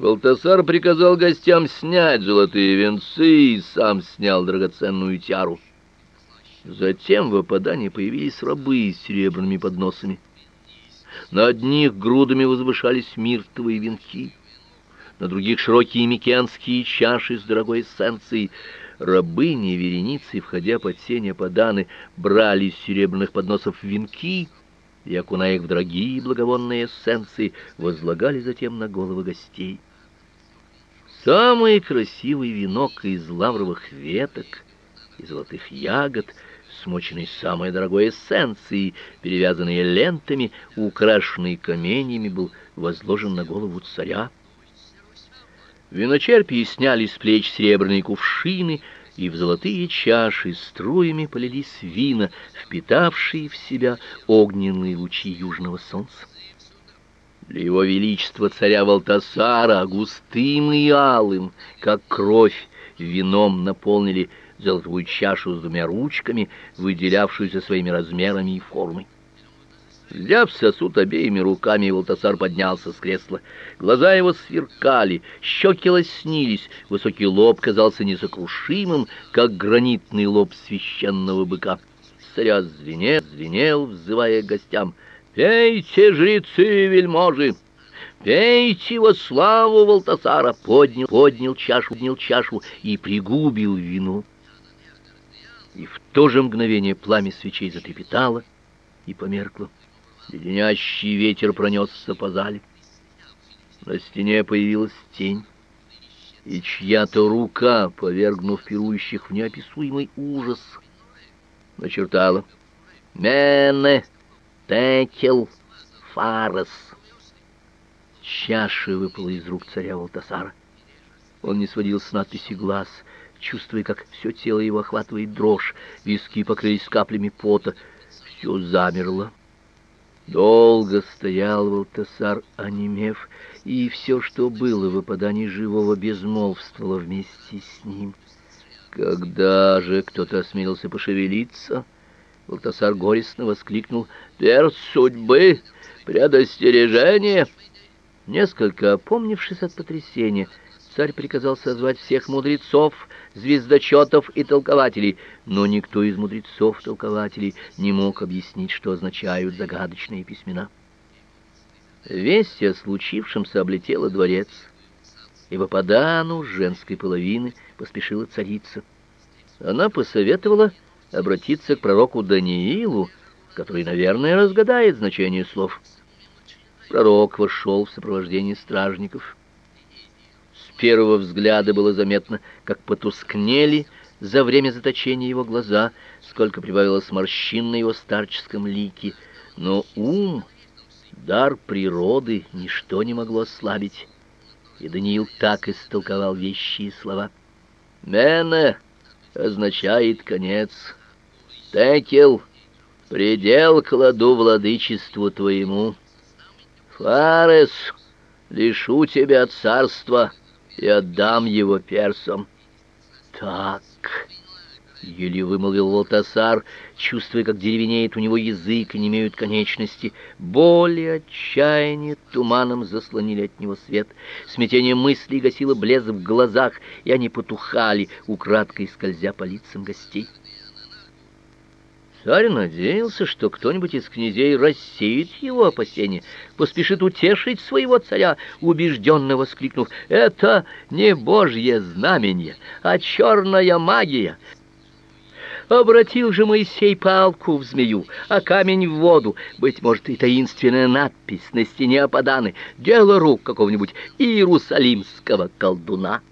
Валтасар приказал гостям снять золотые венцы и сам снял драгоценную тиару. Затем в опадании появились рабы с серебряными подносами. На одних грудами возвышались миртовые венки, на других широкие микенские чаши с дорогой эссенцией. Рабыни вереницы, входя под сень Ападаны, брали с серебряных подносов венки и, окуная их в дорогие благовонные эссенции, возлагали затем на головы гостей. Самый красивый венок из лавровых веток и золотых ягод — смоченный самой дорогой эссенцией, перевязанный лентами, украшенный каменьями, был возложен на голову царя. Виночерпии сняли с плеч серебряные кувшины, и в золотые чаши струями полились вина, впитавшие в себя огненные лучи южного солнца. Для его величества царя Валтасара густым и алым, как кровь, вином наполнили золотую чашу с двумя ручками, выделявшуюся своими размерами и формой. Взяв сосуд обеими руками, Валтасар поднялся с кресла. Глаза его сверкали, щеки лоснились, высокий лоб казался несокрушимым, как гранитный лоб священного быка. Царя звенел, звенел, взывая гостям. «Пейте, жрецы вельможи!» Пейте во славу Валтасара! Поднял, поднял чашу, поднял чашу и пригубил вино и в то же мгновение пламя свечей затрепетало и померкло. Леденящий ветер пронесся по зале. На стене появилась тень, и чья-то рука, повергнув пирующих в неописуемый ужас, начертала «Мене Текел Фарес». Чаша выпала из рук царя Валтасара. Он не сводил с надписи глаз — чувствуя, как все тело его охватывает дрожь, виски покрылись каплями пота. Все замерло. Долго стоял Валтасар, онемев, и все, что было в выпадании живого, безмолвствовало вместе с ним. Когда же кто-то осмелился пошевелиться, Валтасар горестно воскликнул «Перст судьбы! Предостережение!» Несколько опомнившись от потрясения, царь приказал созвать всех мудрецов, звездочетов и толкователей, но никто из мудрецов-толкователей не мог объяснить, что означают загадочные письмена. Весть о случившемся облетела дворец, и в Ападану с женской половины поспешила царица. Она посоветовала обратиться к пророку Даниилу, который, наверное, разгадает значение слов. Пророк вошел в сопровождении стражников первого взгляда было заметно, как потускнели за время заточения его глаза, сколько прибавилось морщин на его старческом лике, но ум, дар природы, ничто не могло ослабить. И Даниил так истолковал вещи и слова. «Мене» означает «конец». «Текел» — «предел кладу владычеству твоему». «Фарес» — «лишу тебя царства» и отдам его персам. Так, еле вымолвил Волтасар, чувствуя, как деревенеет у него язык и не имеют конечности. Боль и отчаяние туманом заслонили от него свет. Смятение мыслей гасило блеск в глазах, и они потухали, украдкой скользя по лицам гостей. Царь надеялся, что кто-нибудь из князей рассеет его опасения, поспешит утешить своего царя, убежденно воскликнув «Это не божье знамение, а черная магия!» Обратил же Моисей палку в змею, а камень в воду. Быть может, и таинственная надпись на стене Ападаны — дело рук какого-нибудь иерусалимского колдуна.